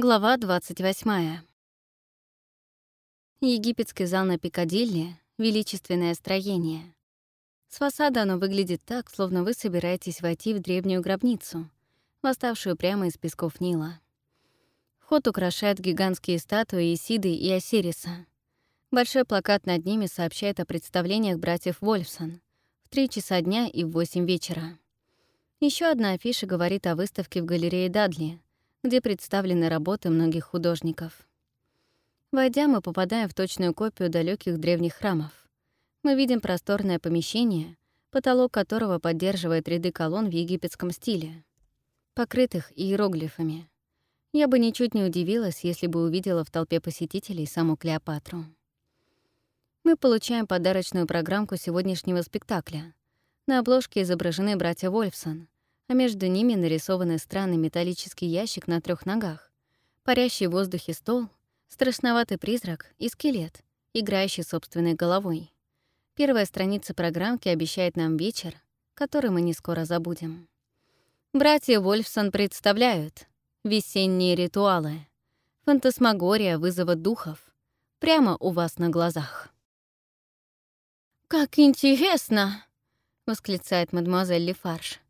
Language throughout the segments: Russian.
Глава 28. Египетский зал на Пикадилли — величественное строение. С фасада оно выглядит так, словно вы собираетесь войти в древнюю гробницу, восставшую прямо из песков Нила. Вход украшает гигантские статуи Исиды и Осириса. Большой плакат над ними сообщает о представлениях братьев Вольфсон в 3 часа дня и в 8 вечера. Еще одна афиша говорит о выставке в галерее Дадли — где представлены работы многих художников. Войдя, мы попадаем в точную копию далеких древних храмов. Мы видим просторное помещение, потолок которого поддерживает ряды колонн в египетском стиле, покрытых иероглифами. Я бы ничуть не удивилась, если бы увидела в толпе посетителей саму Клеопатру. Мы получаем подарочную программку сегодняшнего спектакля. На обложке изображены братья Вольфсон, а между ними нарисованный странный металлический ящик на трех ногах, парящий в воздухе стол, страшноватый призрак и скелет, играющий собственной головой. Первая страница программки обещает нам вечер, который мы не скоро забудем. Братья Вольфсон представляют весенние ритуалы, фантасмагория вызова духов, прямо у вас на глазах. «Как интересно!» — восклицает мадемуазель Лефарш.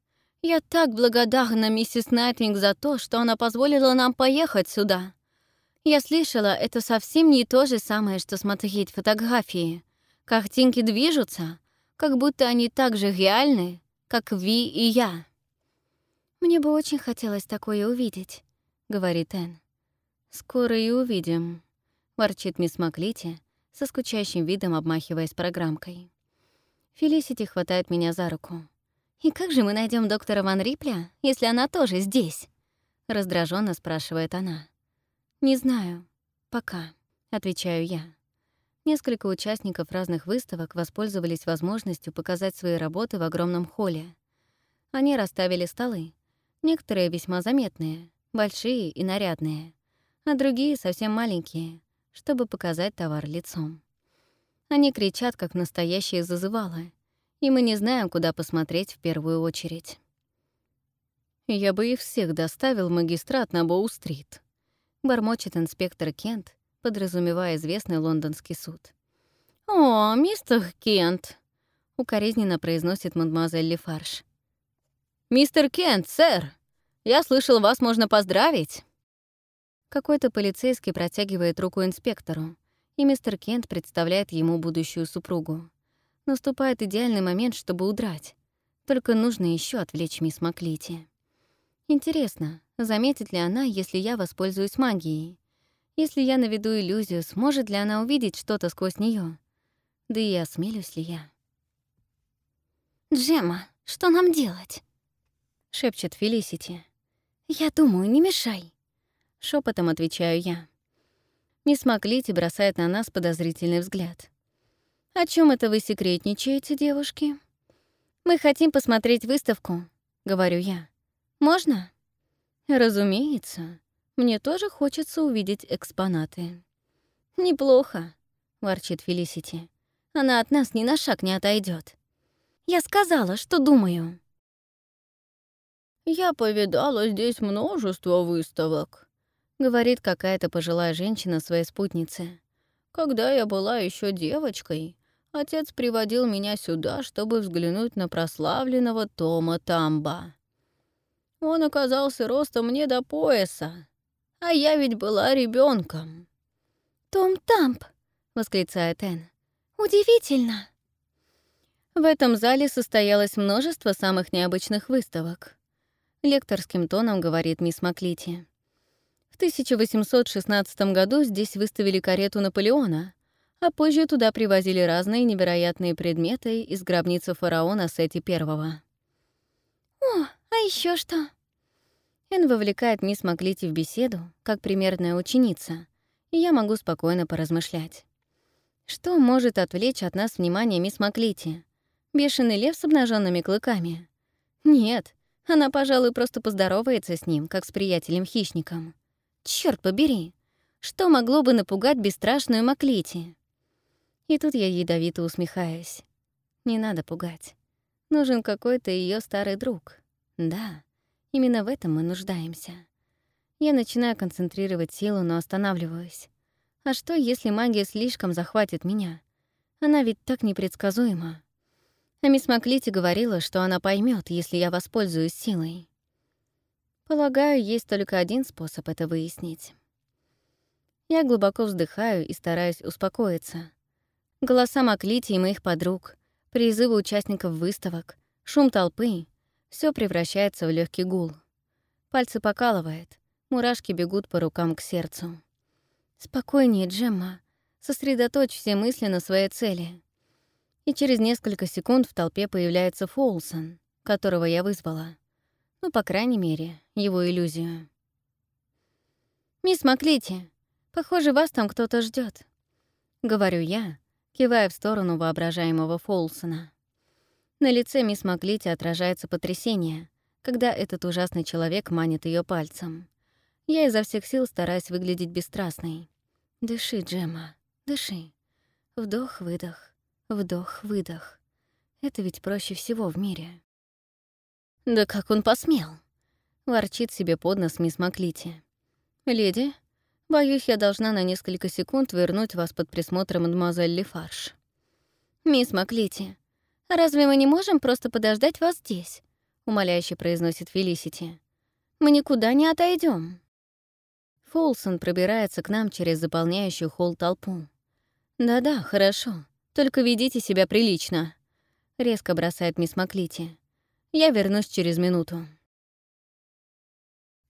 Я так благодарна миссис Найтвинг за то, что она позволила нам поехать сюда. Я слышала, это совсем не то же самое, что смотреть фотографии. Картинки движутся, как будто они так же реальны, как Ви и я. «Мне бы очень хотелось такое увидеть», — говорит Энн. «Скоро и увидим», — ворчит мисс Маклити, со скучающим видом обмахиваясь программкой. Фелисити хватает меня за руку. «И как же мы найдем доктора Ван Рипля, если она тоже здесь?» — раздраженно спрашивает она. «Не знаю. Пока», — отвечаю я. Несколько участников разных выставок воспользовались возможностью показать свои работы в огромном холле. Они расставили столы. Некоторые весьма заметные, большие и нарядные, а другие совсем маленькие, чтобы показать товар лицом. Они кричат, как настоящие зазывалы, и мы не знаем, куда посмотреть в первую очередь. «Я бы их всех доставил магистрат на Боу-стрит», — бормочет инспектор Кент, подразумевая известный лондонский суд. «О, мистер Кент!» — укоризненно произносит мадемуазель Лефарш. «Мистер Кент, сэр! Я слышал, вас можно поздравить!» Какой-то полицейский протягивает руку инспектору, и мистер Кент представляет ему будущую супругу. Наступает идеальный момент, чтобы удрать. Только нужно еще отвлечь мисс Маклити. Интересно, заметит ли она, если я воспользуюсь магией? Если я наведу иллюзию, сможет ли она увидеть что-то сквозь нее? Да и осмелюсь ли я? «Джема, что нам делать?» — шепчет Фелисити. «Я думаю, не мешай», — шепотом отвечаю я. Мисс Маклити бросает на нас подозрительный взгляд. «О чем это вы секретничаете, девушки?» «Мы хотим посмотреть выставку», — говорю я. «Можно?» «Разумеется. Мне тоже хочется увидеть экспонаты». «Неплохо», — ворчит Фелисити. «Она от нас ни на шаг не отойдет. «Я сказала, что думаю». «Я повидала здесь множество выставок», — говорит какая-то пожилая женщина своей спутнице. «Когда я была еще девочкой, отец приводил меня сюда, чтобы взглянуть на прославленного Тома Тамба. Он оказался ростом мне до пояса, а я ведь была ребенком. «Том Тамп!» — восклицает Энн. «Удивительно!» В этом зале состоялось множество самых необычных выставок. Лекторским тоном говорит мисс Маклити. В 1816 году здесь выставили карету Наполеона, а позже туда привозили разные невероятные предметы из гробницы фараона Сети I. «О, а еще что?» Эн вовлекает мисс Маклити в беседу, как примерная ученица, и я могу спокойно поразмышлять. Что может отвлечь от нас внимание мисс Маклити? Бешеный лев с обнаженными клыками? Нет, она, пожалуй, просто поздоровается с ним, как с приятелем-хищником. Черт побери! Что могло бы напугать бесстрашную Маклити? И тут я ядовито усмехаюсь. Не надо пугать. Нужен какой-то ее старый друг. Да, именно в этом мы нуждаемся. Я начинаю концентрировать силу, но останавливаюсь. А что, если магия слишком захватит меня? Она ведь так непредсказуема. А мисс Маклити говорила, что она поймет, если я воспользуюсь силой. Полагаю, есть только один способ это выяснить. Я глубоко вздыхаю и стараюсь успокоиться. Голоса Маклити и моих подруг, призывы участников выставок, шум толпы — все превращается в легкий гул. Пальцы покалывает, мурашки бегут по рукам к сердцу. «Спокойнее, Джемма. Сосредоточь все мысли на своей цели». И через несколько секунд в толпе появляется Фолсон, которого я вызвала. Ну, по крайней мере, его иллюзию. «Мисс Маклити, похоже, вас там кто-то ждет, говорю я, кивая в сторону воображаемого Фолсона. На лице мисс Маклити отражается потрясение, когда этот ужасный человек манит ее пальцем. Я изо всех сил стараюсь выглядеть бесстрастной. «Дыши, Джема, дыши. Вдох-выдох, вдох-выдох. Это ведь проще всего в мире». «Да как он посмел?» — ворчит себе под нос мисс Маклити. «Леди, боюсь, я должна на несколько секунд вернуть вас под присмотром мадемуазель Лефарш». «Мисс Маклити, разве мы не можем просто подождать вас здесь?» — умоляюще произносит Фелисити. «Мы никуда не отойдем. Фолсон пробирается к нам через заполняющую холл толпу. «Да-да, хорошо. Только ведите себя прилично», — резко бросает мисс Маклити. «Я вернусь через минуту».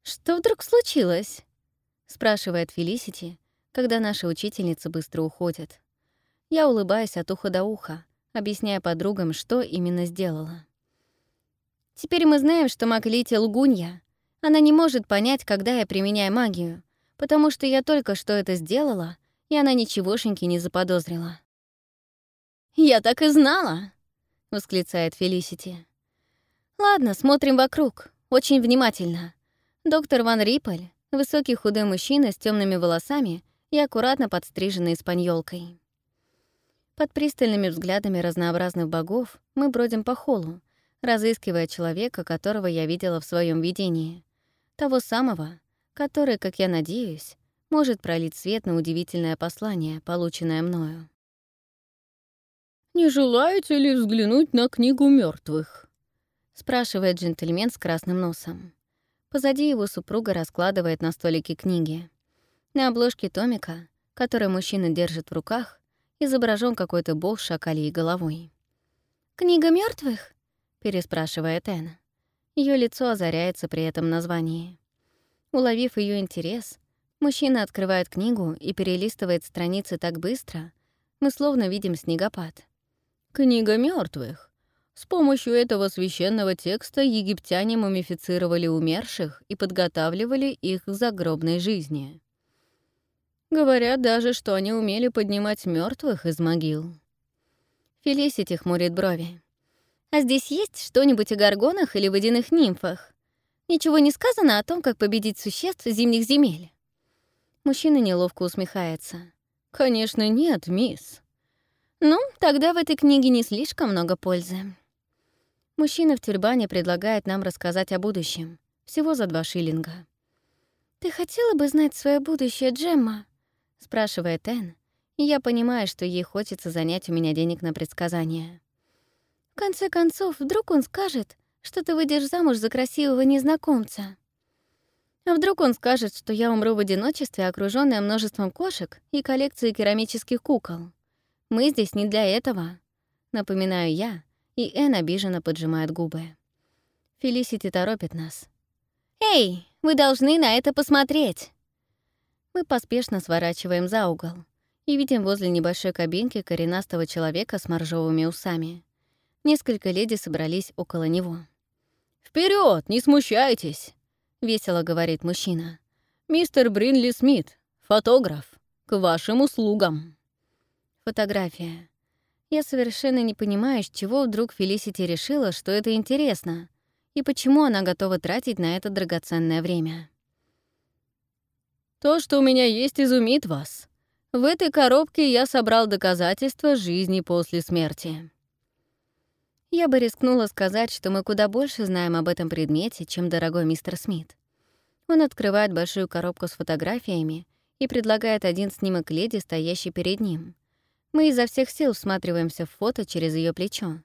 «Что вдруг случилось?» — спрашивает Фелисити, когда наша учительница быстро уходит. Я улыбаюсь от уха до уха, объясняя подругам, что именно сделала. «Теперь мы знаем, что Маклити — лгунья. Она не может понять, когда я применяю магию, потому что я только что это сделала, и она ничегошеньки не заподозрила. «Я так и знала!» — восклицает Фелисити. «Ладно, смотрим вокруг, очень внимательно. Доктор Ван Риппель — высокий худой мужчина с темными волосами и аккуратно подстриженной испаньолкой. Под пристальными взглядами разнообразных богов мы бродим по холлу, разыскивая человека, которого я видела в своем видении. Того самого, который, как я надеюсь, может пролить свет на удивительное послание, полученное мною. «Не желаете ли взглянуть на книгу мертвых? спрашивает джентльмен с красным носом. Позади его супруга раскладывает на столике книги. На обложке томика, который мужчина держит в руках, изображен какой-то бог с шакалей головой. «Книга мертвых? переспрашивает Энн. Ее лицо озаряется при этом названии. Уловив ее интерес, мужчина открывает книгу и перелистывает страницы так быстро, мы словно видим снегопад. «Книга мертвых. С помощью этого священного текста египтяне мумифицировали умерших и подготавливали их к загробной жизни. Говорят даже, что они умели поднимать мертвых из могил. Фелисити хмурит брови. «А здесь есть что-нибудь о горгонах или водяных нимфах?» Ничего не сказано о том, как победить существ зимних земель. Мужчина неловко усмехается. «Конечно нет, мисс». «Ну, тогда в этой книге не слишком много пользы». Мужчина в тюрбане предлагает нам рассказать о будущем. Всего за два шиллинга. «Ты хотела бы знать свое будущее, Джемма?» — спрашивает Энн, и я понимаю, что ей хочется занять у меня денег на предсказания. В конце концов, вдруг он скажет, что ты выйдешь замуж за красивого незнакомца. А вдруг он скажет, что я умру в одиночестве, окружённая множеством кошек и коллекцией керамических кукол. Мы здесь не для этого. Напоминаю я, и Эн обиженно поджимает губы. Фелисити торопит нас. «Эй, вы должны на это посмотреть!» Мы поспешно сворачиваем за угол и видим возле небольшой кабинки коренастого человека с моржовыми усами. Несколько леди собрались около него. Вперед, не смущайтесь!» — весело говорит мужчина. «Мистер Бринли Смит, фотограф, к вашим услугам». Фотография. Я совершенно не понимаю, с чего вдруг Фелисити решила, что это интересно, и почему она готова тратить на это драгоценное время. «То, что у меня есть, изумит вас. В этой коробке я собрал доказательства жизни после смерти». Я бы рискнула сказать, что мы куда больше знаем об этом предмете, чем дорогой мистер Смит. Он открывает большую коробку с фотографиями и предлагает один снимок леди, стоящей перед ним. Мы изо всех сил всматриваемся в фото через ее плечо.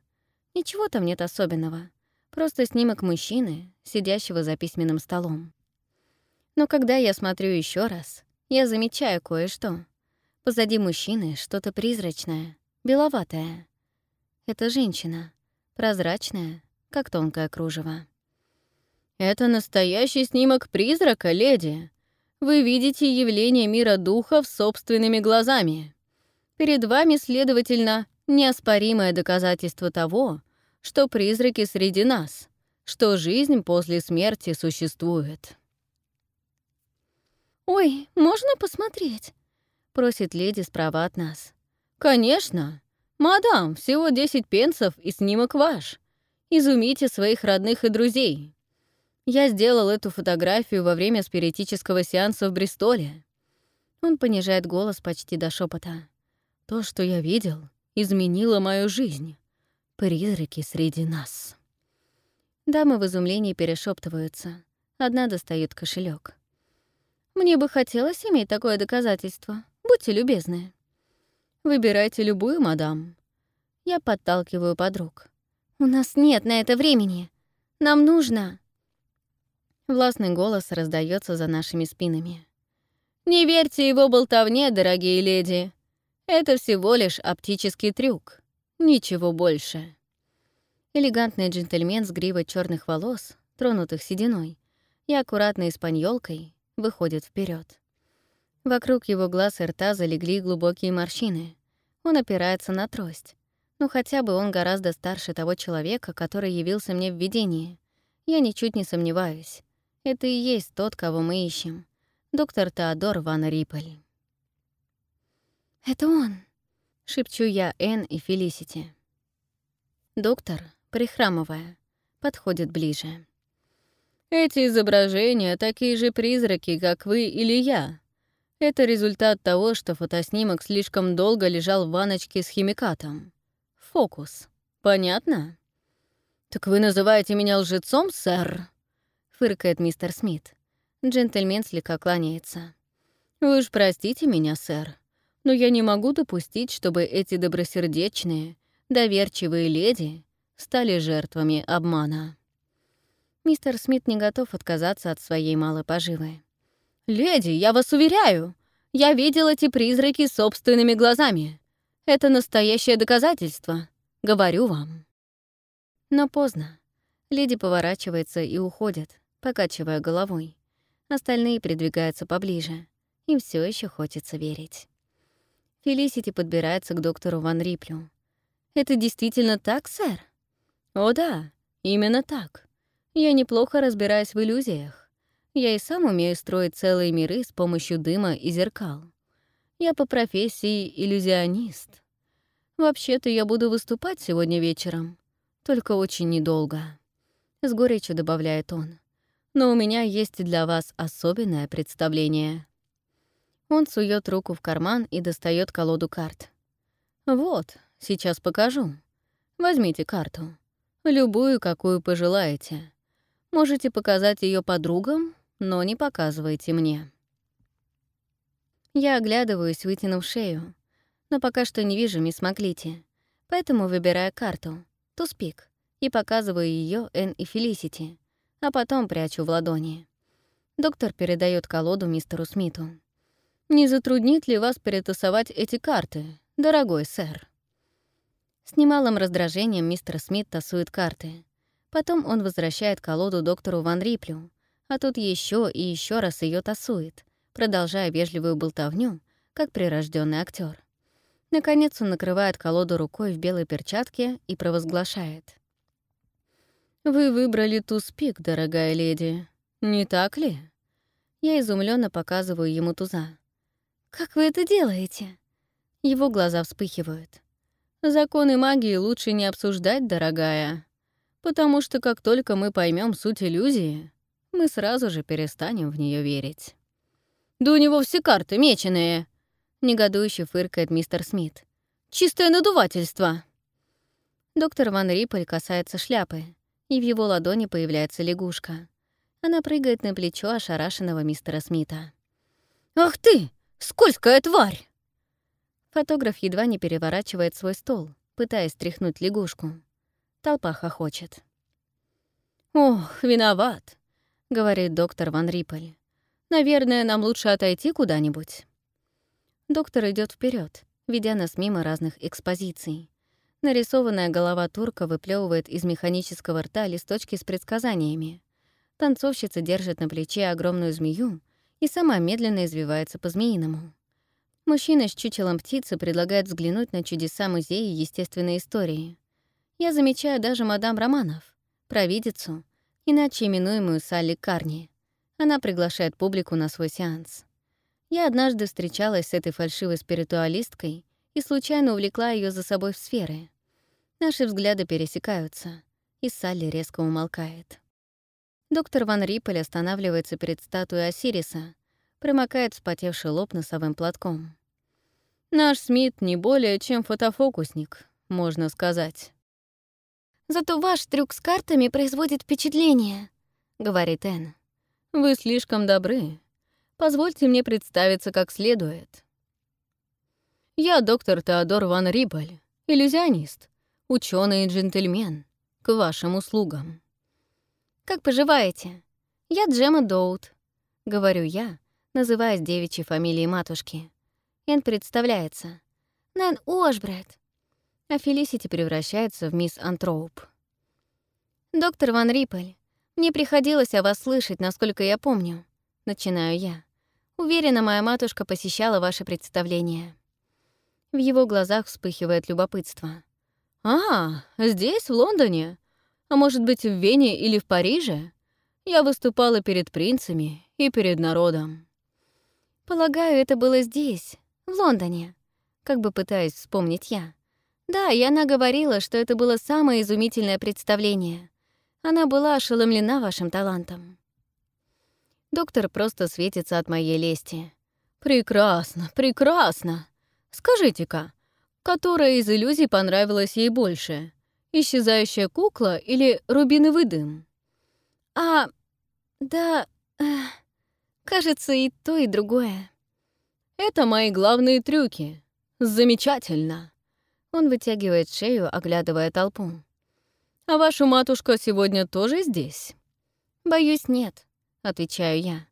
Ничего там нет особенного. Просто снимок мужчины, сидящего за письменным столом. Но когда я смотрю еще раз, я замечаю кое-что. Позади мужчины что-то призрачное, беловатое. Это женщина, прозрачная, как тонкое кружево. «Это настоящий снимок призрака, леди. Вы видите явление мира духов собственными глазами. Перед вами, следовательно, неоспоримое доказательство того, что призраки среди нас, что жизнь после смерти существует». «Ой, можно посмотреть?» — просит леди справа от нас. «Конечно! Мадам, всего 10 пенсов и снимок ваш. Изумите своих родных и друзей. Я сделал эту фотографию во время спиритического сеанса в Бристоле». Он понижает голос почти до шепота. «То, что я видел, изменило мою жизнь. Призраки среди нас». Дамы в изумлении перешептываются. Одна достает кошелек. Мне бы хотелось иметь такое доказательство. Будьте любезны. Выбирайте любую, мадам. Я подталкиваю подруг. У нас нет на это времени. Нам нужно... Властный голос раздается за нашими спинами. «Не верьте его болтовне, дорогие леди. Это всего лишь оптический трюк. Ничего больше». Элегантный джентльмен с гривой черных волос, тронутых сединой, и аккуратной испаньолкой, выходит вперед. Вокруг его глаз и рта залегли глубокие морщины. Он опирается на трость. Ну, хотя бы он гораздо старше того человека, который явился мне в видении. Я ничуть не сомневаюсь. Это и есть тот, кого мы ищем. Доктор Теодор Ван Риппель. «Это он!» — шепчу я Энн и Фелисити. Доктор, прихрамывая, подходит ближе. Эти изображения — такие же призраки, как вы или я. Это результат того, что фотоснимок слишком долго лежал в ваночке с химикатом. Фокус. Понятно? «Так вы называете меня лжецом, сэр?» — фыркает мистер Смит. Джентльмен слегка кланяется. «Вы уж простите меня, сэр, но я не могу допустить, чтобы эти добросердечные, доверчивые леди стали жертвами обмана». Мистер Смит не готов отказаться от своей малой поживы. «Леди, я вас уверяю, я видел эти призраки собственными глазами. Это настоящее доказательство, говорю вам». Но поздно. Леди поворачивается и уходит, покачивая головой. Остальные придвигаются поближе. Им все еще хочется верить. Фелисити подбирается к доктору Ван Риплю. «Это действительно так, сэр?» «О да, именно так. Я неплохо разбираюсь в иллюзиях. Я и сам умею строить целые миры с помощью дыма и зеркал. Я по профессии иллюзионист. Вообще-то я буду выступать сегодня вечером, только очень недолго. С горечью добавляет он. Но у меня есть для вас особенное представление. Он сует руку в карман и достает колоду карт. Вот, сейчас покажу. Возьмите карту. Любую, какую пожелаете. Можете показать ее подругам, но не показывайте мне. Я оглядываюсь, вытянув шею, но пока что не вижу мисс Маклити, поэтому выбираю карту, туспик, и показываю ее Энн и Фелисити, а потом прячу в ладони. Доктор передает колоду мистеру Смиту. «Не затруднит ли вас перетасовать эти карты, дорогой сэр?» С немалым раздражением мистер Смит тасует карты, Потом он возвращает колоду доктору Ван Риплю, а тут еще и еще раз ее тасует, продолжая вежливую болтовню, как прирожденный актер. Наконец он накрывает колоду рукой в белой перчатке и провозглашает. «Вы выбрали туз-пик, дорогая леди, не так ли?» Я изумленно показываю ему туза. «Как вы это делаете?» Его глаза вспыхивают. «Законы магии лучше не обсуждать, дорогая потому что как только мы поймем суть иллюзии, мы сразу же перестанем в нее верить. «Да у него все карты меченые!» — негодующе фыркает мистер Смит. «Чистое надувательство!» Доктор Ван Риппель касается шляпы, и в его ладони появляется лягушка. Она прыгает на плечо ошарашенного мистера Смита. «Ах ты! Скользкая тварь!» Фотограф едва не переворачивает свой стол, пытаясь стряхнуть лягушку. Толпа хохочет. «Ох, виноват», — говорит доктор Ван Риппель. «Наверное, нам лучше отойти куда-нибудь». Доктор идет вперед, ведя нас мимо разных экспозиций. Нарисованная голова турка выплевывает из механического рта листочки с предсказаниями. Танцовщица держит на плече огромную змею и сама медленно извивается по-змеиному. Мужчина с чучелом птицы предлагает взглянуть на чудеса музея естественной истории. Я замечаю даже мадам Романов, провидицу, иначе именуемую Салли Карни. Она приглашает публику на свой сеанс. Я однажды встречалась с этой фальшивой спиритуалисткой и случайно увлекла ее за собой в сферы. Наши взгляды пересекаются, и Салли резко умолкает. Доктор Ван Риппель останавливается перед статуей Осириса, промокает вспотевший лоб носовым платком. «Наш Смит не более чем фотофокусник, можно сказать». «Зато ваш трюк с картами производит впечатление», — говорит Энн. «Вы слишком добры. Позвольте мне представиться как следует. Я доктор Теодор Ван Риппель, иллюзионист, ученый и джентльмен, к вашим услугам». «Как поживаете? Я Джема Доут», — говорю я, называясь девичьей фамилией матушки. Эн представляется. Нэн Ошбред. А Фелисити превращается в мисс Антроуп. «Доктор Ван Риппель, мне приходилось о вас слышать, насколько я помню», — начинаю я. Уверена, моя матушка посещала ваше представление. В его глазах вспыхивает любопытство. «А, здесь, в Лондоне? А может быть, в Вене или в Париже? Я выступала перед принцами и перед народом». «Полагаю, это было здесь, в Лондоне», как бы пытаясь вспомнить я. Да, и она говорила, что это было самое изумительное представление. Она была ошеломлена вашим талантом. Доктор просто светится от моей лести. «Прекрасно, прекрасно! Скажите-ка, которая из иллюзий понравилась ей больше? Исчезающая кукла или рубиновый дым? А, да, э, кажется, и то, и другое. Это мои главные трюки. Замечательно. Он вытягивает шею, оглядывая толпу. А ваша матушка сегодня тоже здесь? Боюсь, нет, отвечаю я.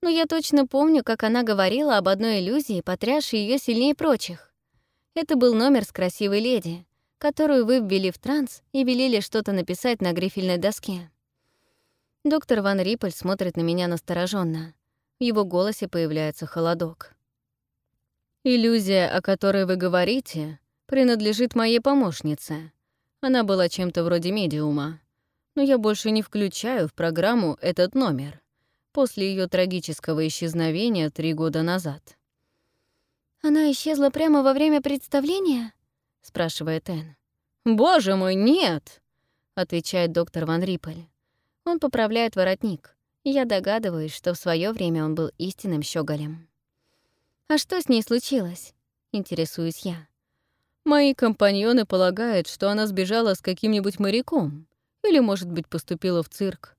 Но я точно помню, как она говорила об одной иллюзии, потрясшей ее сильнее прочих. Это был номер с красивой леди, которую вы ввели в транс и велели что-то написать на грифельной доске. Доктор Ван Риппель смотрит на меня настороженно. В его голосе появляется холодок. «Иллюзия, о которой вы говорите, принадлежит моей помощнице. Она была чем-то вроде медиума. Но я больше не включаю в программу этот номер после ее трагического исчезновения три года назад. «Она исчезла прямо во время представления?» — спрашивает Энн. «Боже мой, нет!» — отвечает доктор Ван Риппель. Он поправляет воротник, я догадываюсь, что в свое время он был истинным щеголем. «А что с ней случилось?» — интересуюсь я. «Мои компаньоны полагают, что она сбежала с каким-нибудь моряком или, может быть, поступила в цирк.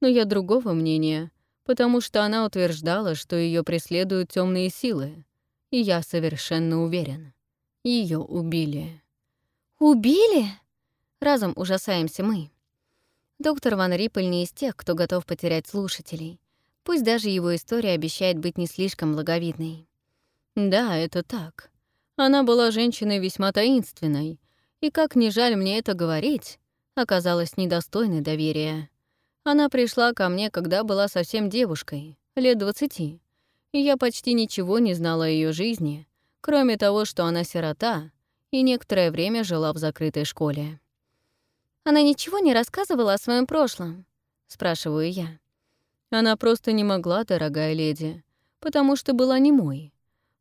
Но я другого мнения, потому что она утверждала, что ее преследуют темные силы, и я совершенно уверен. Ее убили. «Убили?» Разом ужасаемся мы. Доктор Ван Риппель не из тех, кто готов потерять слушателей. Пусть даже его история обещает быть не слишком благовидной. Да, это так. Она была женщиной весьма таинственной, и, как ни жаль мне это говорить, оказалась недостойной доверия. Она пришла ко мне, когда была совсем девушкой, лет двадцати, и я почти ничего не знала о ее жизни, кроме того, что она сирота и некоторое время жила в закрытой школе. «Она ничего не рассказывала о своем прошлом?» — спрашиваю я. Она просто не могла, дорогая леди, потому что была немой.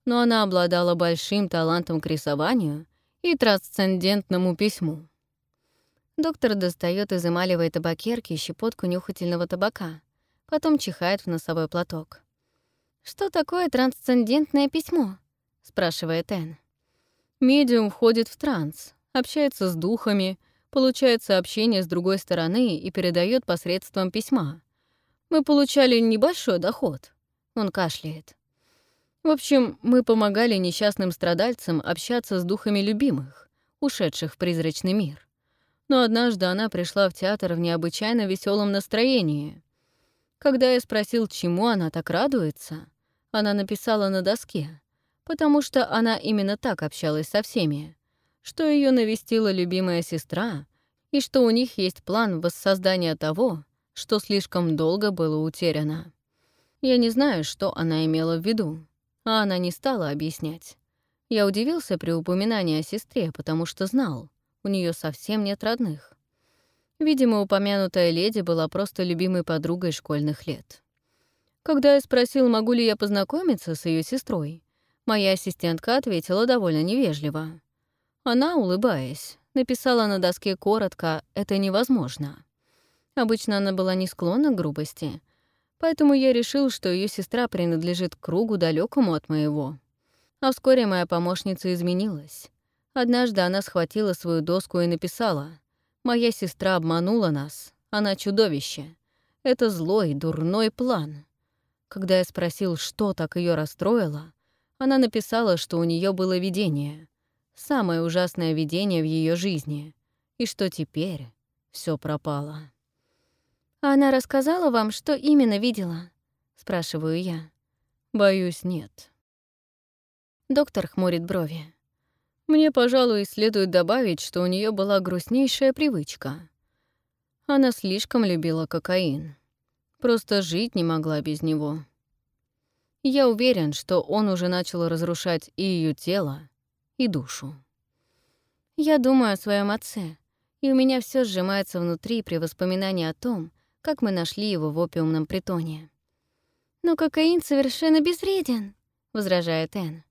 Но она обладала большим талантом к рисованию и трансцендентному письму. Доктор достает из эмалевой табакерки щепотку нюхательного табака, потом чихает в носовой платок. «Что такое трансцендентное письмо?» — спрашивает Энн. Медиум входит в транс, общается с духами, получает сообщение с другой стороны и передает посредством письма. Мы получали небольшой доход. Он кашляет. В общем, мы помогали несчастным страдальцам общаться с духами любимых, ушедших в призрачный мир. Но однажды она пришла в театр в необычайно веселом настроении. Когда я спросил, чему она так радуется, она написала на доске, потому что она именно так общалась со всеми, что ее навестила любимая сестра и что у них есть план воссоздания того, что слишком долго было утеряно. Я не знаю, что она имела в виду, а она не стала объяснять. Я удивился при упоминании о сестре, потому что знал, у нее совсем нет родных. Видимо, упомянутая леди была просто любимой подругой школьных лет. Когда я спросил, могу ли я познакомиться с ее сестрой, моя ассистентка ответила довольно невежливо. Она, улыбаясь, написала на доске коротко «это невозможно». Обычно она была не склонна к грубости, поэтому я решил, что ее сестра принадлежит кругу далекому от моего. А вскоре моя помощница изменилась. Однажды она схватила свою доску и написала «Моя сестра обманула нас, она чудовище. Это злой, дурной план». Когда я спросил, что так ее расстроило, она написала, что у нее было видение, самое ужасное видение в ее жизни, и что теперь все пропало. «А она рассказала вам, что именно видела?» — спрашиваю я. «Боюсь, нет». Доктор хмурит брови. Мне, пожалуй, следует добавить, что у нее была грустнейшая привычка. Она слишком любила кокаин. Просто жить не могла без него. Я уверен, что он уже начал разрушать и ее тело, и душу. Я думаю о своем отце, и у меня все сжимается внутри при воспоминании о том, как мы нашли его в опиумном притоне. «Но кокаин совершенно безвреден», — возражает Энн.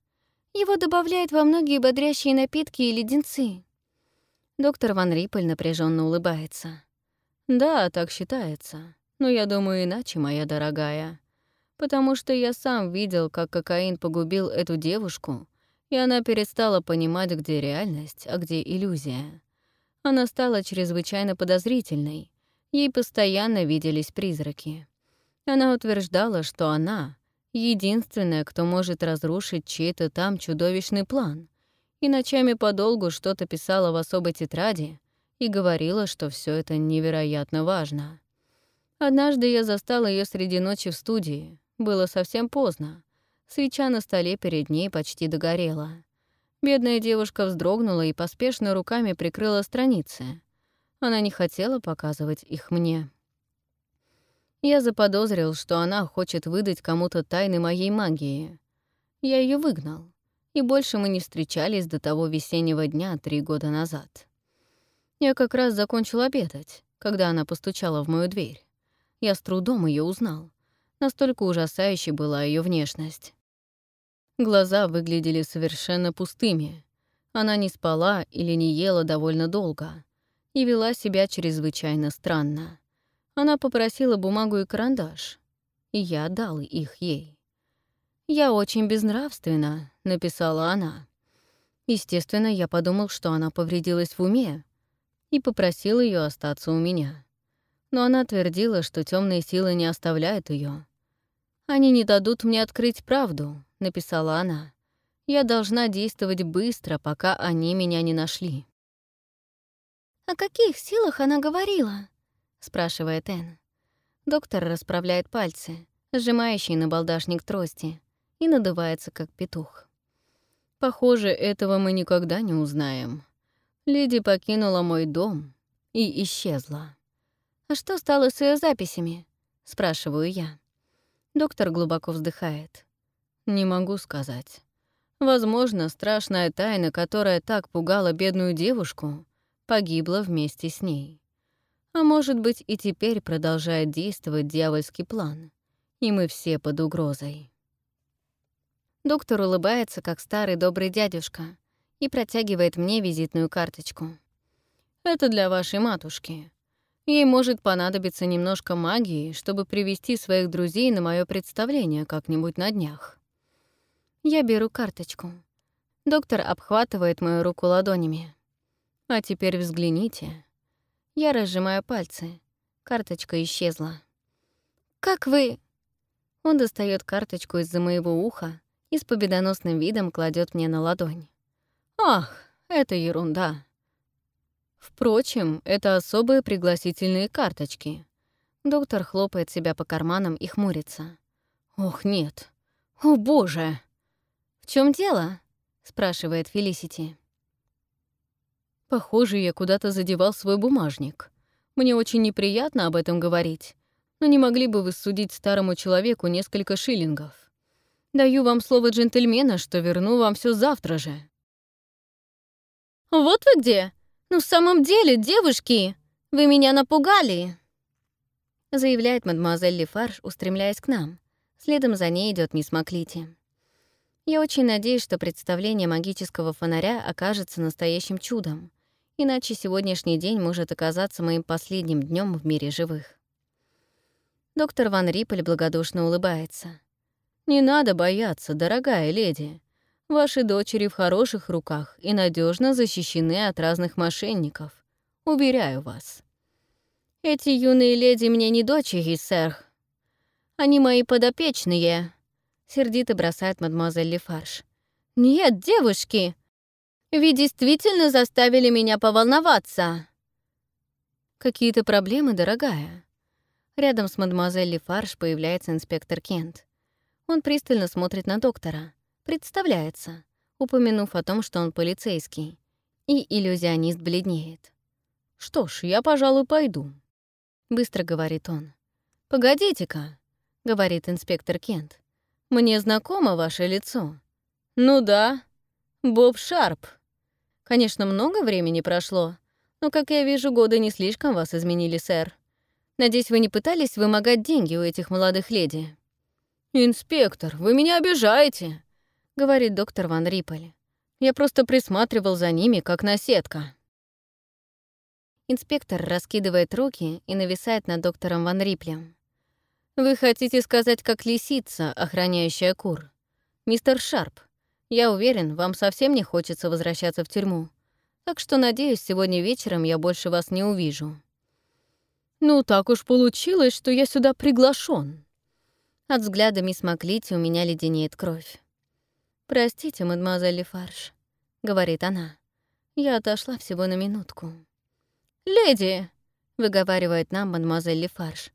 «Его добавляют во многие бодрящие напитки и леденцы». Доктор Ван Риппель напряженно улыбается. «Да, так считается. Но я думаю иначе, моя дорогая. Потому что я сам видел, как кокаин погубил эту девушку, и она перестала понимать, где реальность, а где иллюзия. Она стала чрезвычайно подозрительной, Ей постоянно виделись призраки. Она утверждала, что она — единственная, кто может разрушить чей-то там чудовищный план, и ночами подолгу что-то писала в особой тетради и говорила, что все это невероятно важно. Однажды я застала ее среди ночи в студии. Было совсем поздно. Свеча на столе перед ней почти догорела. Бедная девушка вздрогнула и поспешно руками прикрыла страницы. Она не хотела показывать их мне. Я заподозрил, что она хочет выдать кому-то тайны моей магии. Я ее выгнал, и больше мы не встречались до того весеннего дня три года назад. Я как раз закончил обедать, когда она постучала в мою дверь. Я с трудом ее узнал. Настолько ужасающей была ее внешность. Глаза выглядели совершенно пустыми. Она не спала или не ела довольно долго и вела себя чрезвычайно странно. Она попросила бумагу и карандаш, и я дал их ей. «Я очень безнравственна», — написала она. Естественно, я подумал, что она повредилась в уме, и попросил ее остаться у меня. Но она твердила, что темные силы не оставляют ее. «Они не дадут мне открыть правду», — написала она. «Я должна действовать быстро, пока они меня не нашли». «О каких силах она говорила?» — спрашивает Энн. Доктор расправляет пальцы, сжимающие на балдашник трости, и надувается, как петух. Похоже, этого мы никогда не узнаем. Леди покинула мой дом и исчезла. «А что стало с ее записями?» — спрашиваю я. Доктор глубоко вздыхает. «Не могу сказать. Возможно, страшная тайна, которая так пугала бедную девушку, погибла вместе с ней. А может быть, и теперь продолжает действовать дьявольский план, и мы все под угрозой. Доктор улыбается, как старый добрый дядюшка, и протягивает мне визитную карточку. «Это для вашей матушки. Ей может понадобиться немножко магии, чтобы привести своих друзей на мое представление как-нибудь на днях». Я беру карточку. Доктор обхватывает мою руку ладонями. А теперь взгляните. Я разжимаю пальцы. Карточка исчезла. как вы...» Он достает карточку из-за моего уха и с победоносным видом кладет мне на ладонь. «Ах, это ерунда. Впрочем, это особые пригласительные карточки». Доктор хлопает себя по карманам и хмурится. «Ох, нет. О, боже!» «В чем дело?» — спрашивает Фелисити. Похоже, я куда-то задевал свой бумажник. Мне очень неприятно об этом говорить, но не могли бы вы судить старому человеку несколько шиллингов? Даю вам слово джентльмена, что верну вам все завтра же». «Вот вы где! Ну, в самом деле, девушки, вы меня напугали!» заявляет мадемуазель Лефарж, устремляясь к нам. Следом за ней идет мисс Маклити. Я очень надеюсь, что представление магического фонаря окажется настоящим чудом, иначе сегодняшний день может оказаться моим последним днем в мире живых. Доктор Ван Риппель благодушно улыбается. «Не надо бояться, дорогая леди. Ваши дочери в хороших руках и надежно защищены от разных мошенников. Уверяю вас». «Эти юные леди мне не дочери, сэр. Они мои подопечные», — сердито бросает мадемуазель Лефарш. «Нет, девушки, вы действительно заставили меня поволноваться». «Какие-то проблемы, дорогая?» Рядом с мадемуазель Лефарш появляется инспектор Кент. Он пристально смотрит на доктора, представляется, упомянув о том, что он полицейский, и иллюзионист бледнеет. «Что ж, я, пожалуй, пойду», — быстро говорит он. «Погодите-ка», — говорит инспектор Кент. «Мне знакомо ваше лицо». «Ну да, Боб Шарп». «Конечно, много времени прошло, но, как я вижу, годы не слишком вас изменили, сэр». Надеюсь, вы не пытались вымогать деньги у этих молодых леди?» «Инспектор, вы меня обижаете», — говорит доктор Ван Риппель. «Я просто присматривал за ними, как наседка». Инспектор раскидывает руки и нависает над доктором Ван Риплем. «Вы хотите сказать, как лисица, охраняющая кур? Мистер Шарп, я уверен, вам совсем не хочется возвращаться в тюрьму. Так что, надеюсь, сегодня вечером я больше вас не увижу». «Ну, так уж получилось, что я сюда приглашен. От взгляда мисс Маклити у меня леденеет кровь. «Простите, мадемуазель Лефарш», — говорит она. «Я отошла всего на минутку». «Леди», — выговаривает нам мадемуазель Лефарш,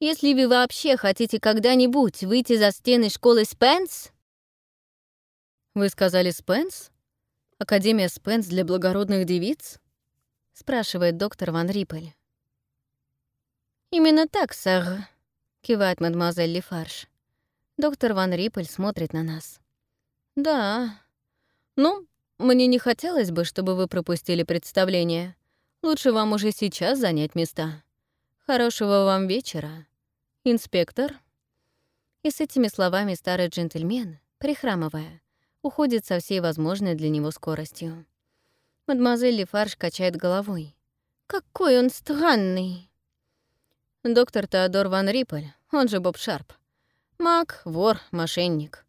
«если вы вообще хотите когда-нибудь выйти за стены школы Спенс...» «Вы сказали Спенс? Академия Спенс для благородных девиц?» — спрашивает доктор Ван Риппель. «Именно так, сэр», — кивает мадемуазель Лефарш. Доктор Ван Риппель смотрит на нас. «Да. Ну, мне не хотелось бы, чтобы вы пропустили представление. Лучше вам уже сейчас занять места. Хорошего вам вечера. Инспектор?» И с этими словами старый джентльмен, прихрамывая, уходит со всей возможной для него скоростью. Мадемуазель Лефарш качает головой. «Какой он странный!» Доктор Теодор Ван Риппель, он же Боб Шарп. Маг, вор, мошенник.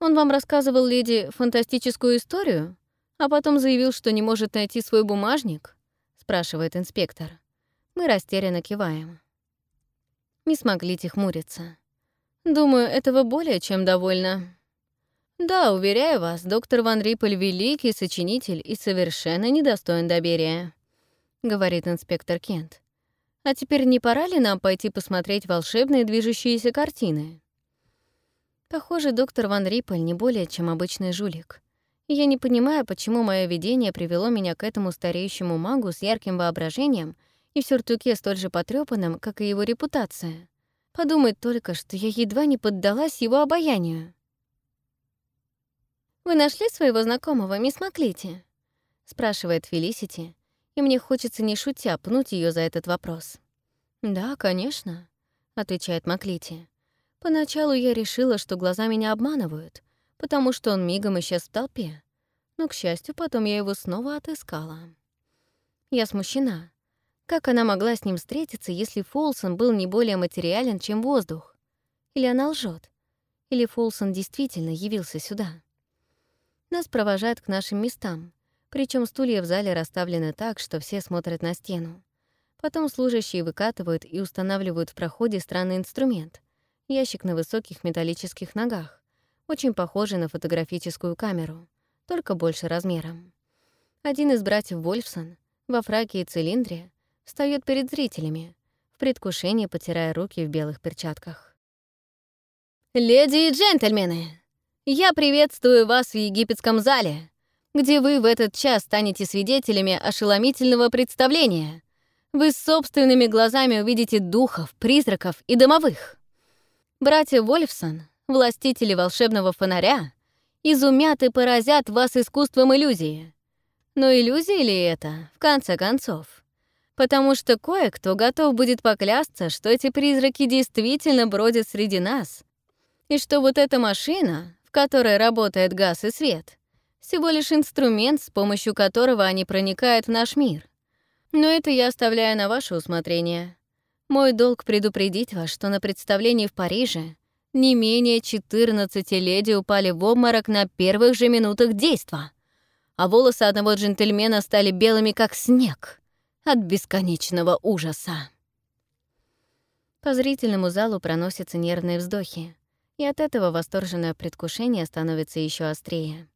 Он вам рассказывал, леди, фантастическую историю, а потом заявил, что не может найти свой бумажник? Спрашивает инспектор. Мы растерянно киваем. Не смогли хмуриться. Думаю, этого более чем довольно. Да, уверяю вас, доктор Ван Риппель — великий сочинитель и совершенно недостоин доверия, говорит инспектор Кент. А теперь не пора ли нам пойти посмотреть волшебные движущиеся картины? Похоже, доктор Ван Риппель не более чем обычный жулик. я не понимаю, почему мое видение привело меня к этому стареющему магу с ярким воображением и в сюртуке столь же потрёпанным, как и его репутация. Подумать только, что я едва не поддалась его обаянию. «Вы нашли своего знакомого, мисс Маклити?» — спрашивает Фелисити, и мне хочется не шутя пнуть ее за этот вопрос. «Да, конечно», — отвечает Маклити. «Поначалу я решила, что глаза меня обманывают, потому что он мигом исчез в толпе. Но, к счастью, потом я его снова отыскала. Я смущена. Как она могла с ним встретиться, если Фолсон был не более материален, чем воздух? Или она лжет? Или Фолсон действительно явился сюда? Нас провожают к нашим местам, причем стулья в зале расставлены так, что все смотрят на стену. Потом служащие выкатывают и устанавливают в проходе странный инструмент — ящик на высоких металлических ногах, очень похожий на фотографическую камеру, только больше размером. Один из братьев Вольфсон во фраке и цилиндре встает перед зрителями, в предвкушении потирая руки в белых перчатках. «Леди и джентльмены, я приветствую вас в египетском зале, где вы в этот час станете свидетелями ошеломительного представления. Вы собственными глазами увидите духов, призраков и домовых. Братья Вольфсон, властители волшебного фонаря, изумят и поразят вас искусством иллюзии. Но иллюзия ли это, в конце концов? Потому что кое-кто готов будет поклясться, что эти призраки действительно бродят среди нас, и что вот эта машина, в которой работает газ и свет, всего лишь инструмент, с помощью которого они проникают в наш мир. Но это я оставляю на ваше усмотрение. Мой долг предупредить вас, что на представлении в Париже не менее 14 леди упали в обморок на первых же минутах действа, а волосы одного джентльмена стали белыми, как снег, от бесконечного ужаса. По зрительному залу проносятся нервные вздохи, и от этого восторженное предвкушение становится еще острее.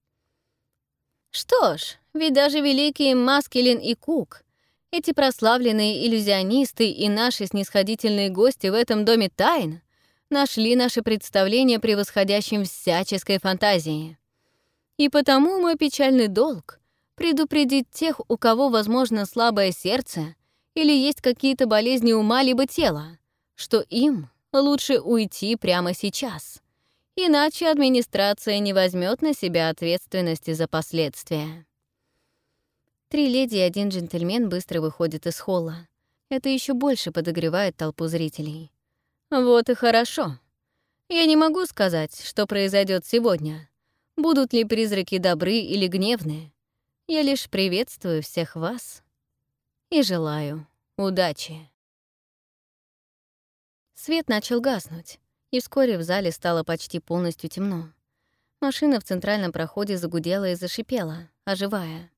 Что ж, ведь даже великие Маскелин и Кук, эти прославленные иллюзионисты и наши снисходительные гости в этом доме тайн, нашли наше представление превосходящим всяческой фантазии. И потому мой печальный долг — предупредить тех, у кого, возможно, слабое сердце или есть какие-то болезни ума либо тела, что им лучше уйти прямо сейчас — Иначе администрация не возьмет на себя ответственности за последствия. Три леди и один джентльмен быстро выходят из холла. Это еще больше подогревает толпу зрителей. Вот и хорошо. Я не могу сказать, что произойдет сегодня. Будут ли призраки добры или гневны. Я лишь приветствую всех вас и желаю удачи. Свет начал гаснуть и вскоре в зале стало почти полностью темно. Машина в центральном проходе загудела и зашипела, оживая.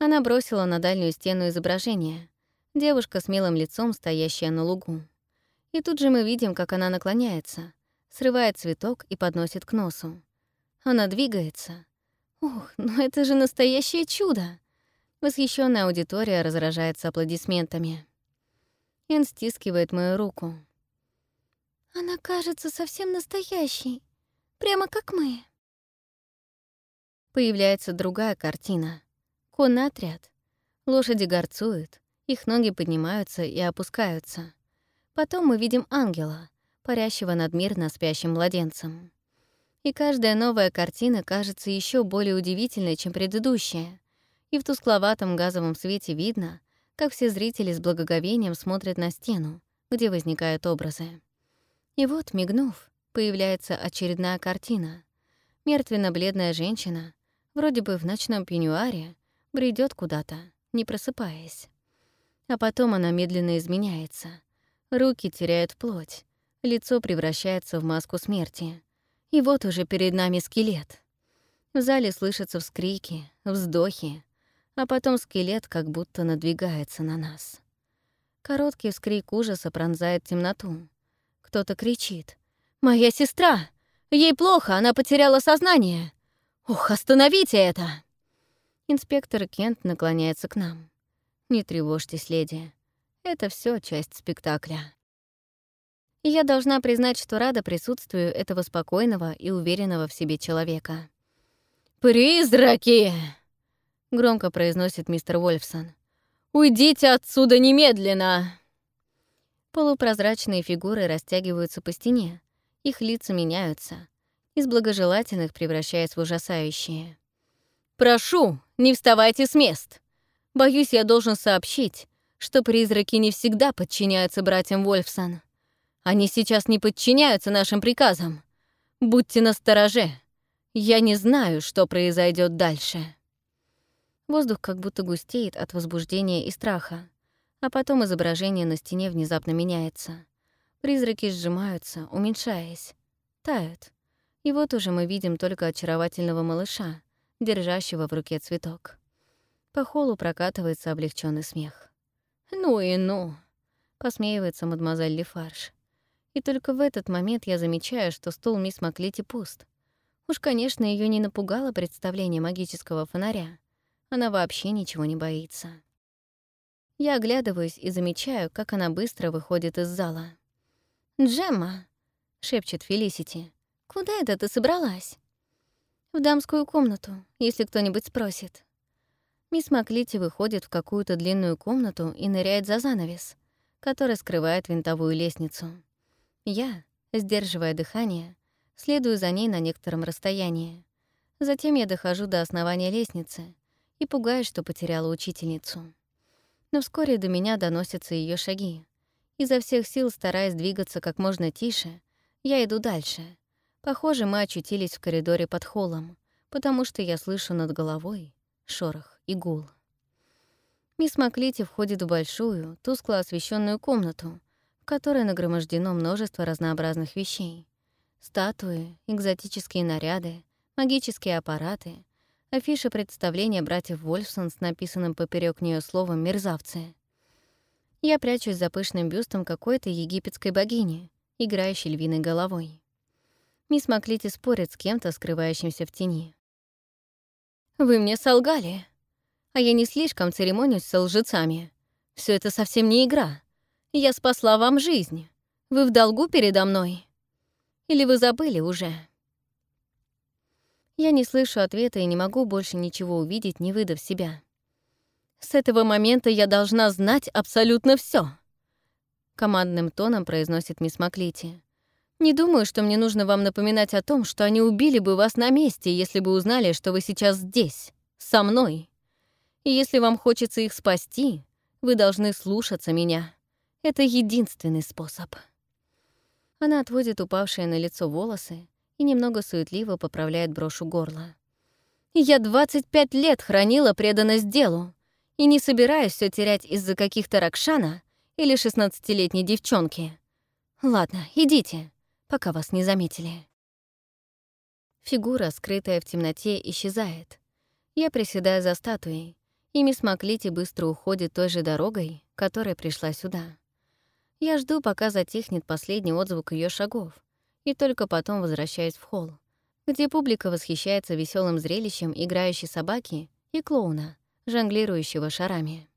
Она бросила на дальнюю стену изображение. Девушка с милым лицом, стоящая на лугу. И тут же мы видим, как она наклоняется, срывает цветок и подносит к носу. Она двигается. Ух, ну это же настоящее чудо! Восхищенная аудитория разражается аплодисментами. Эн стискивает мою руку. Она кажется совсем настоящей, прямо как мы. Появляется другая картина. Конный отряд. Лошади горцуют, их ноги поднимаются и опускаются. Потом мы видим ангела, парящего над мирно спящим младенцем. И каждая новая картина кажется еще более удивительной, чем предыдущая. И в тускловатом газовом свете видно, как все зрители с благоговением смотрят на стену, где возникают образы. И вот, мигнув, появляется очередная картина. Мертвенно-бледная женщина, вроде бы в ночном пеньюаре, бредет куда-то, не просыпаясь. А потом она медленно изменяется. Руки теряют плоть, лицо превращается в маску смерти. И вот уже перед нами скелет. В зале слышатся вскрики, вздохи, а потом скелет как будто надвигается на нас. Короткий вскрик ужаса пронзает темноту. Кто-то кричит. «Моя сестра! Ей плохо, она потеряла сознание! Ух, остановите это!» Инспектор Кент наклоняется к нам. «Не тревожьтесь, леди. Это все часть спектакля». я должна признать, что рада присутствию этого спокойного и уверенного в себе человека. «Призраки!» — громко произносит мистер Вольфсон. «Уйдите отсюда немедленно!» Полупрозрачные фигуры растягиваются по стене, их лица меняются, из благожелательных превращаясь в ужасающие. «Прошу, не вставайте с мест! Боюсь, я должен сообщить, что призраки не всегда подчиняются братьям Вольфсон. Они сейчас не подчиняются нашим приказам. Будьте настороже. Я не знаю, что произойдет дальше». Воздух как будто густеет от возбуждения и страха а потом изображение на стене внезапно меняется. Призраки сжимаются, уменьшаясь, тают. И вот уже мы видим только очаровательного малыша, держащего в руке цветок. По холу прокатывается облегченный смех. «Ну и ну», — посмеивается мадемуазель Лефарш. И только в этот момент я замечаю, что стол мисс Маклити пуст. Уж, конечно, ее не напугало представление магического фонаря. Она вообще ничего не боится. Я оглядываюсь и замечаю, как она быстро выходит из зала. «Джемма!» — шепчет Фелисити. «Куда это ты собралась?» «В дамскую комнату, если кто-нибудь спросит». Мисс Маклити выходит в какую-то длинную комнату и ныряет за занавес, который скрывает винтовую лестницу. Я, сдерживая дыхание, следую за ней на некотором расстоянии. Затем я дохожу до основания лестницы и пугаюсь, что потеряла учительницу. Но вскоре до меня доносятся ее шаги. Изо всех сил, стараясь двигаться как можно тише, я иду дальше. Похоже, мы очутились в коридоре под холлом, потому что я слышу над головой шорох и гул. Мисс Маклити входит в большую, тускло освещенную комнату, которой нагромождено множество разнообразных вещей. Статуи, экзотические наряды, магические аппараты, афиша представления братьев Вольфсон с написанным поперек нее словом «мерзавцы». Я прячусь за пышным бюстом какой-то египетской богини, играющей львиной головой. Мисс Маклити спорит с кем-то, скрывающимся в тени. «Вы мне солгали, а я не слишком церемонюсь с лжецами. Все это совсем не игра. Я спасла вам жизнь. Вы в долгу передо мной? Или вы забыли уже?» Я не слышу ответа и не могу больше ничего увидеть, не выдав себя. «С этого момента я должна знать абсолютно все. командным тоном произносит мисс Маклити. «Не думаю, что мне нужно вам напоминать о том, что они убили бы вас на месте, если бы узнали, что вы сейчас здесь, со мной. И если вам хочется их спасти, вы должны слушаться меня». Это единственный способ. Она отводит упавшие на лицо волосы и немного суетливо поправляет брошь у горла. «Я 25 лет хранила преданность делу и не собираюсь все терять из-за каких-то Ракшана или 16-летней девчонки. Ладно, идите, пока вас не заметили». Фигура, скрытая в темноте, исчезает. Я приседаю за статуей, и мисс Маклити быстро уходит той же дорогой, которая пришла сюда. Я жду, пока затихнет последний отзвук ее шагов, и только потом возвращаюсь в холл, где публика восхищается веселым зрелищем играющей собаки и клоуна, жонглирующего шарами.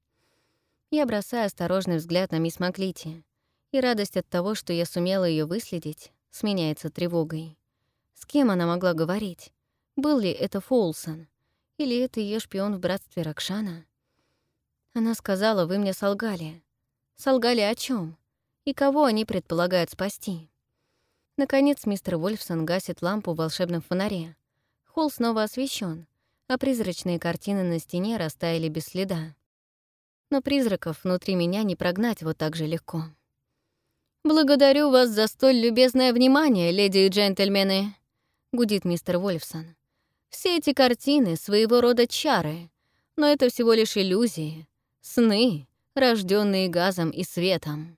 Я бросаю осторожный взгляд на мисс Маклити, и радость от того, что я сумела ее выследить, сменяется тревогой. С кем она могла говорить? Был ли это Фоулсон? Или это ее шпион в братстве Ракшана? Она сказала, вы мне солгали. Солгали о чем? и кого они предполагают спасти. Наконец мистер Вольфсон гасит лампу в волшебном фонаре. Холл снова освещен, а призрачные картины на стене растаяли без следа. Но призраков внутри меня не прогнать вот так же легко. «Благодарю вас за столь любезное внимание, леди и джентльмены», — гудит мистер Вольфсон. «Все эти картины — своего рода чары, но это всего лишь иллюзии, сны, рожденные газом и светом.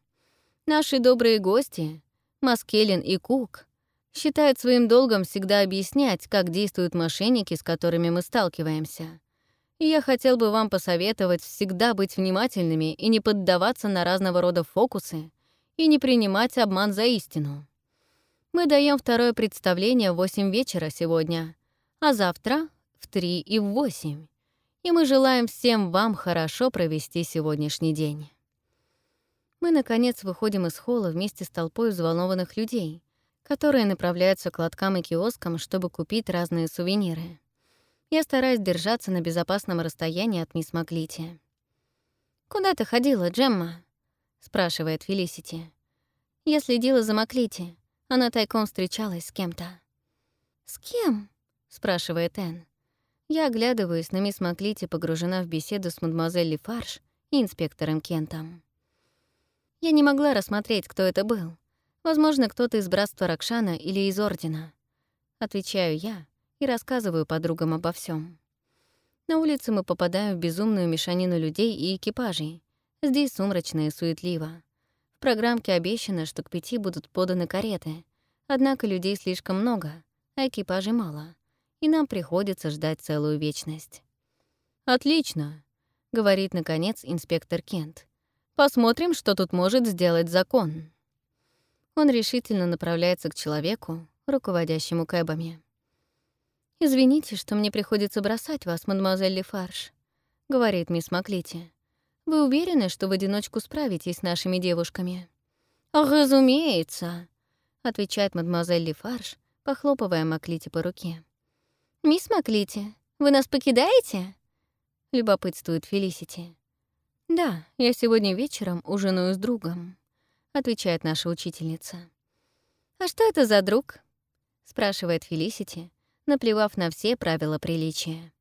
Наши добрые гости, Маскелин и Кук, считают своим долгом всегда объяснять, как действуют мошенники, с которыми мы сталкиваемся. И я хотел бы вам посоветовать всегда быть внимательными и не поддаваться на разного рода фокусы и не принимать обман за истину. Мы даем второе представление в 8 вечера сегодня, а завтра — в 3 и в 8. И мы желаем всем вам хорошо провести сегодняшний день. Мы, наконец, выходим из холла вместе с толпой взволнованных людей, которые направляются к лоткам и киоскам, чтобы купить разные сувениры. Я стараюсь держаться на безопасном расстоянии от мисс Маклити. «Куда ты ходила, Джемма?» — спрашивает Фелисити. Я следила за Маклити. Она тайком встречалась с кем-то. «С кем?» — спрашивает Энн. Я оглядываюсь на мисс Маклити, погружена в беседу с мадемуазель Лефарш и инспектором Кентом. Я не могла рассмотреть, кто это был. Возможно, кто-то из братства Ракшана или из Ордена. Отвечаю я и рассказываю подругам обо всем. На улице мы попадаем в безумную мешанину людей и экипажей. Здесь сумрачно и суетливо. В программке обещано, что к пяти будут поданы кареты. Однако людей слишком много, а экипажей мало. И нам приходится ждать целую вечность. «Отлично», — говорит, наконец, инспектор Кент. Посмотрим, что тут может сделать закон». Он решительно направляется к человеку, руководящему кэбами. «Извините, что мне приходится бросать вас, мадемуазель Лефарш», — говорит мисс Маклити. «Вы уверены, что в одиночку справитесь с нашими девушками?» «Разумеется», — отвечает мадемуазель Лефарш, похлопывая Маклити по руке. «Мисс Маклити, вы нас покидаете?» — любопытствует Фелисити. «Да, я сегодня вечером ужинаю с другом», — отвечает наша учительница. «А что это за друг?» — спрашивает Фелисити, наплевав на все правила приличия.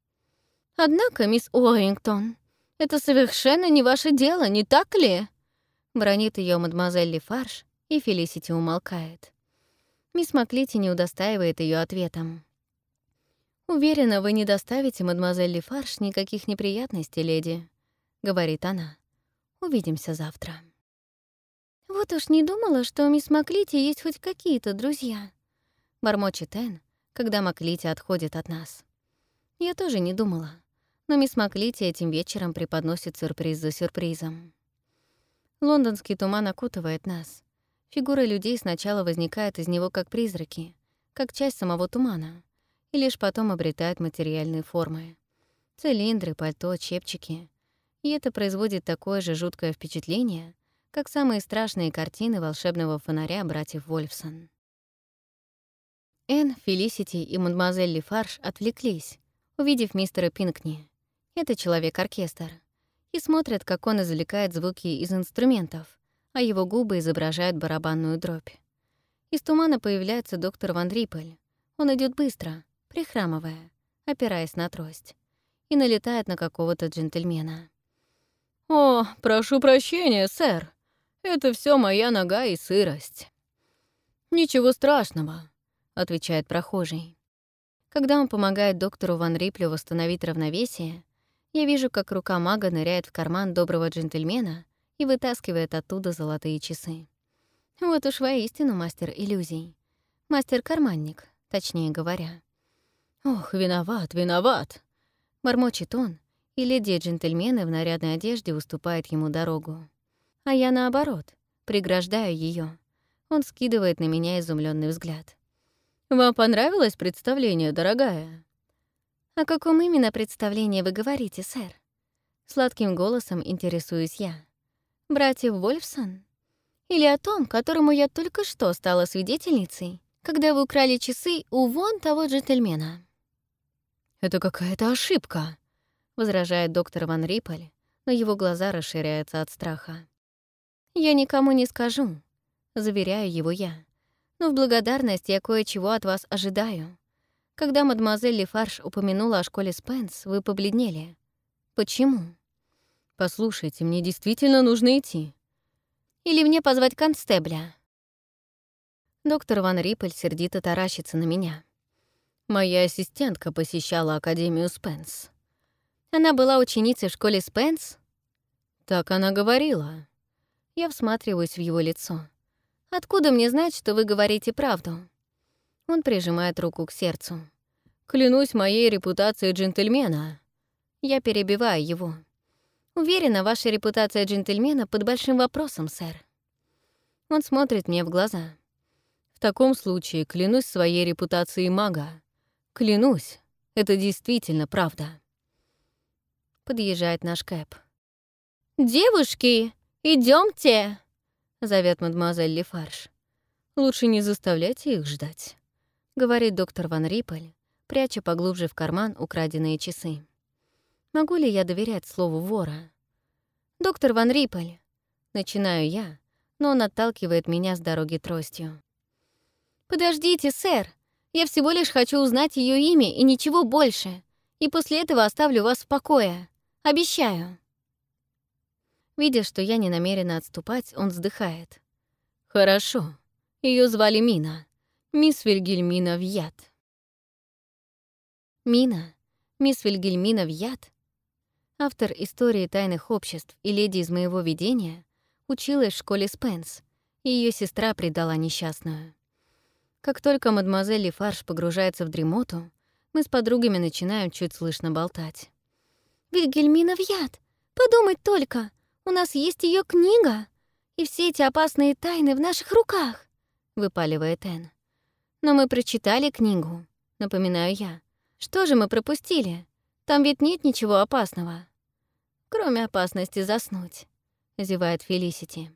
«Однако, мисс Уоррингтон, это совершенно не ваше дело, не так ли?» Бронит ее мадемуазель Лефарш, и Фелисити умолкает. Мисс Маклити не удостаивает ее ответом. «Уверена, вы не доставите мадемуазель Лефарш никаких неприятностей, леди», — говорит она. «Увидимся завтра». «Вот уж не думала, что у мисс Маклити есть хоть какие-то друзья», — бормочет Энн, когда Маклити отходит от нас. Я тоже не думала, но мисс Маклити этим вечером преподносит сюрприз за сюрпризом. Лондонский туман окутывает нас. Фигуры людей сначала возникают из него как призраки, как часть самого тумана, и лишь потом обретают материальные формы. Цилиндры, пальто, чепчики. И это производит такое же жуткое впечатление, как самые страшные картины волшебного фонаря братьев Вольфсон. Энн, Фелисити и мадемуазель Лефарш отвлеклись, увидев мистера Пинкни. Это человек-оркестр. И смотрят, как он извлекает звуки из инструментов, а его губы изображают барабанную дробь. Из тумана появляется доктор Ван Риппель. Он идет быстро, прихрамывая, опираясь на трость, и налетает на какого-то джентльмена. «О, прошу прощения, сэр. Это все моя нога и сырость». «Ничего страшного», — отвечает прохожий. Когда он помогает доктору Ван Риплю восстановить равновесие, я вижу, как рука мага ныряет в карман доброго джентльмена и вытаскивает оттуда золотые часы. Вот уж воистину мастер иллюзий. Мастер-карманник, точнее говоря. «Ох, виноват, виноват!» — бормочет он, и леди джентльмены в нарядной одежде уступают ему дорогу. А я, наоборот, преграждаю ее. Он скидывает на меня изумленный взгляд. «Вам понравилось представление, дорогая?» «О каком именно представлении вы говорите, сэр?» Сладким голосом интересуюсь я. «Братьев Вольфсон? Или о том, которому я только что стала свидетельницей, когда вы украли часы у вон того джентльмена?» «Это какая-то ошибка», — возражает доктор Ван Риппель, но его глаза расширяются от страха. «Я никому не скажу», — заверяю его я. «Но в благодарность я кое-чего от вас ожидаю. Когда мадемуазель Лефарш упомянула о школе Спенс, вы побледнели. Почему?» «Послушайте, мне действительно нужно идти». «Или мне позвать констебля?» Доктор Ван Риппель сердито таращится на меня. Моя ассистентка посещала Академию Спенс. Она была ученицей в школе Спенс? Так она говорила. Я всматриваюсь в его лицо. Откуда мне знать, что вы говорите правду? Он прижимает руку к сердцу. Клянусь моей репутацией джентльмена. Я перебиваю его. Уверена, ваша репутация джентльмена под большим вопросом, сэр. Он смотрит мне в глаза. В таком случае клянусь своей репутацией мага. Клянусь, это действительно правда подъезжает наш Кэп. «Девушки, идемте, зовет мадемуазель Лефарш. «Лучше не заставляйте их ждать», — говорит доктор Ван Риппель, пряча поглубже в карман украденные часы. Могу ли я доверять слову вора? «Доктор Ван Риппель», — начинаю я, но он отталкивает меня с дороги тростью. «Подождите, сэр, я всего лишь хочу узнать ее имя и ничего больше, и после этого оставлю вас в покое». Обещаю». Видя, что я не намерена отступать, он вздыхает. «Хорошо. Ее звали Мина. Мисс Вильгельмина Вьят». Мина, мисс Вильгельмина Вьят, автор истории тайных обществ и леди из моего видения, училась в школе Спенс, и ее сестра предала несчастную. Как только мадемуазель Лефарш погружается в дремоту, мы с подругами начинаем чуть слышно болтать. Вильгельмина в яд! Подумать только! У нас есть ее книга, и все эти опасные тайны в наших руках», — выпаливает Энн. «Но мы прочитали книгу», — напоминаю я. «Что же мы пропустили? Там ведь нет ничего опасного». «Кроме опасности заснуть», — зевает Фелисити.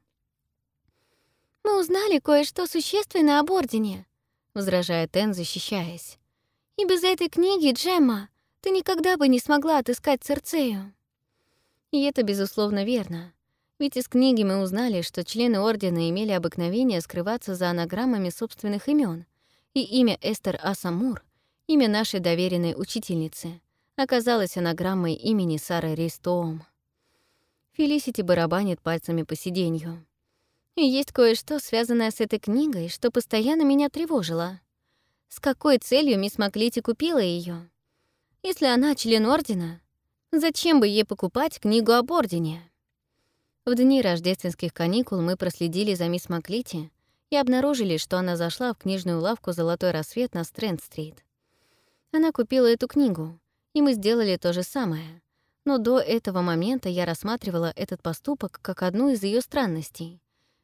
«Мы узнали кое-что существенное об Ордене», — возражает Энн, защищаясь. «И без этой книги, Джемма, ты никогда бы не смогла отыскать Церцею». И это, безусловно, верно. Ведь из книги мы узнали, что члены Ордена имели обыкновение скрываться за анаграммами собственных имен, и имя Эстер Асамур, имя нашей доверенной учительницы, оказалось анаграммой имени Сары Ристоом. Фелисити барабанит пальцами по сиденью. И есть кое-что, связанное с этой книгой, что постоянно меня тревожило. С какой целью мисс Маклити купила ее? Если она член Ордена, Зачем бы ей покупать книгу об Ордене? В дни рождественских каникул мы проследили за мисс Маклити и обнаружили, что она зашла в книжную лавку «Золотой рассвет» на Стрэнд-стрит. Она купила эту книгу, и мы сделали то же самое. Но до этого момента я рассматривала этот поступок как одну из ее странностей.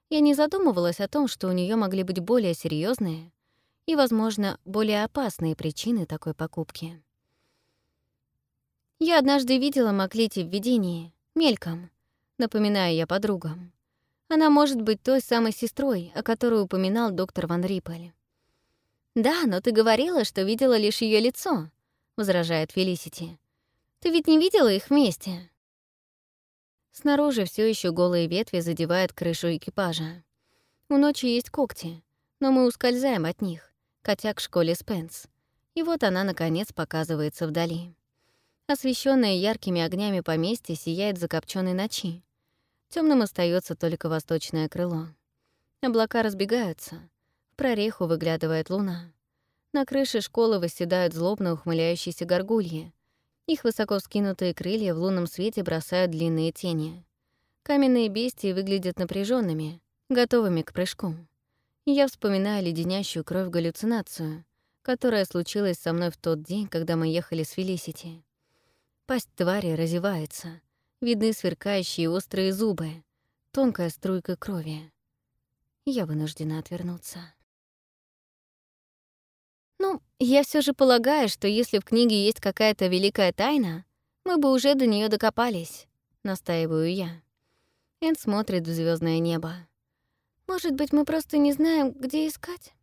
Я не задумывалась о том, что у нее могли быть более серьезные и, возможно, более опасные причины такой покупки. Я однажды видела Маклити в видении, мельком, напоминая я подругам. Она может быть той самой сестрой, о которой упоминал доктор Ван Риппель. «Да, но ты говорила, что видела лишь ее лицо», — возражает Фелисити. «Ты ведь не видела их вместе?» Снаружи все еще голые ветви задевают крышу экипажа. У ночи есть когти, но мы ускользаем от них, котя к школе Спенс. И вот она, наконец, показывается вдали. Освещенное яркими огнями поместье сияет закопченной ночи. Темным остается только восточное крыло. Облака разбегаются. В прореху выглядывает луна. На крыше школы восседают злобно ухмыляющиеся горгульи. Их высоко вскинутые крылья в лунном свете бросают длинные тени. Каменные бестии выглядят напряженными, готовыми к прыжку. Я вспоминаю леденящую кровь галлюцинацию, которая случилась со мной в тот день, когда мы ехали с Фелисити. Пасть твари разевается. Видны сверкающие острые зубы, тонкая струйка крови. Я вынуждена отвернуться. Ну, я все же полагаю, что если в книге есть какая-то великая тайна, мы бы уже до нее докопались, настаиваю я. Эн смотрит в звездное небо. Может быть, мы просто не знаем, где искать?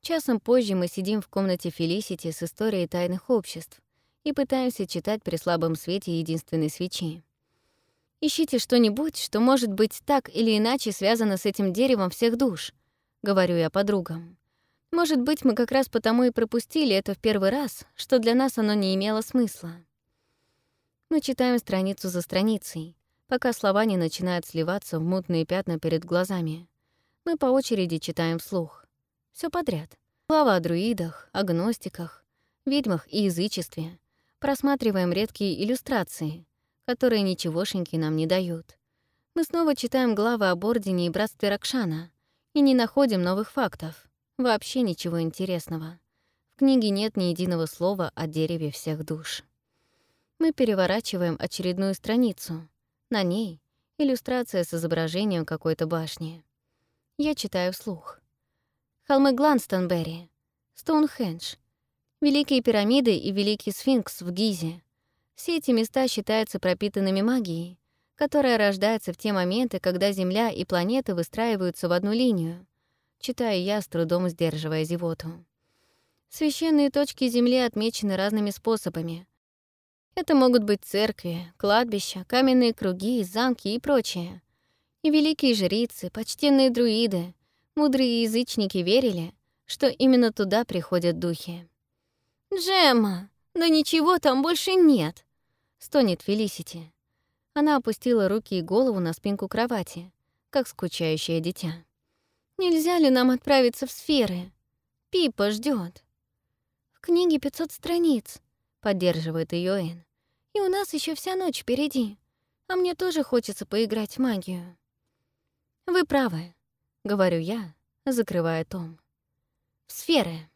Часом позже мы сидим в комнате Фелисити с историей тайных обществ, и пытаемся читать при слабом свете единственной свечи. «Ищите что-нибудь, что может быть так или иначе связано с этим деревом всех душ», — говорю я подругам. «Может быть, мы как раз потому и пропустили это в первый раз, что для нас оно не имело смысла». Мы читаем страницу за страницей, пока слова не начинают сливаться в мутные пятна перед глазами. Мы по очереди читаем вслух. Все подряд. Слова о друидах, о гностиках, ведьмах и язычестве, Просматриваем редкие иллюстрации, которые ничегошеньки нам не дают. Мы снова читаем главы об Ордене и Братстве Ракшана и не находим новых фактов. Вообще ничего интересного. В книге нет ни единого слова о дереве всех душ. Мы переворачиваем очередную страницу. На ней — иллюстрация с изображением какой-то башни. Я читаю вслух. Холмы Гланстонберри, Стоунхендж, Великие пирамиды и Великий сфинкс в Гизе. Все эти места считаются пропитанными магией, которая рождается в те моменты, когда Земля и планеты выстраиваются в одну линию, читаю я, с трудом сдерживая зевоту. Священные точки Земли отмечены разными способами. Это могут быть церкви, кладбища, каменные круги, замки и прочее. И великие жрицы, почтенные друиды, мудрые язычники верили, что именно туда приходят духи. «Джемма, да ничего там больше нет!» — стонет Фелисити. Она опустила руки и голову на спинку кровати, как скучающее дитя. «Нельзя ли нам отправиться в сферы? Пипа ждет. «В книге 500 страниц», — поддерживает ее Энн. «И у нас еще вся ночь впереди. А мне тоже хочется поиграть в магию». «Вы правы», — говорю я, закрывая том. «В сферы».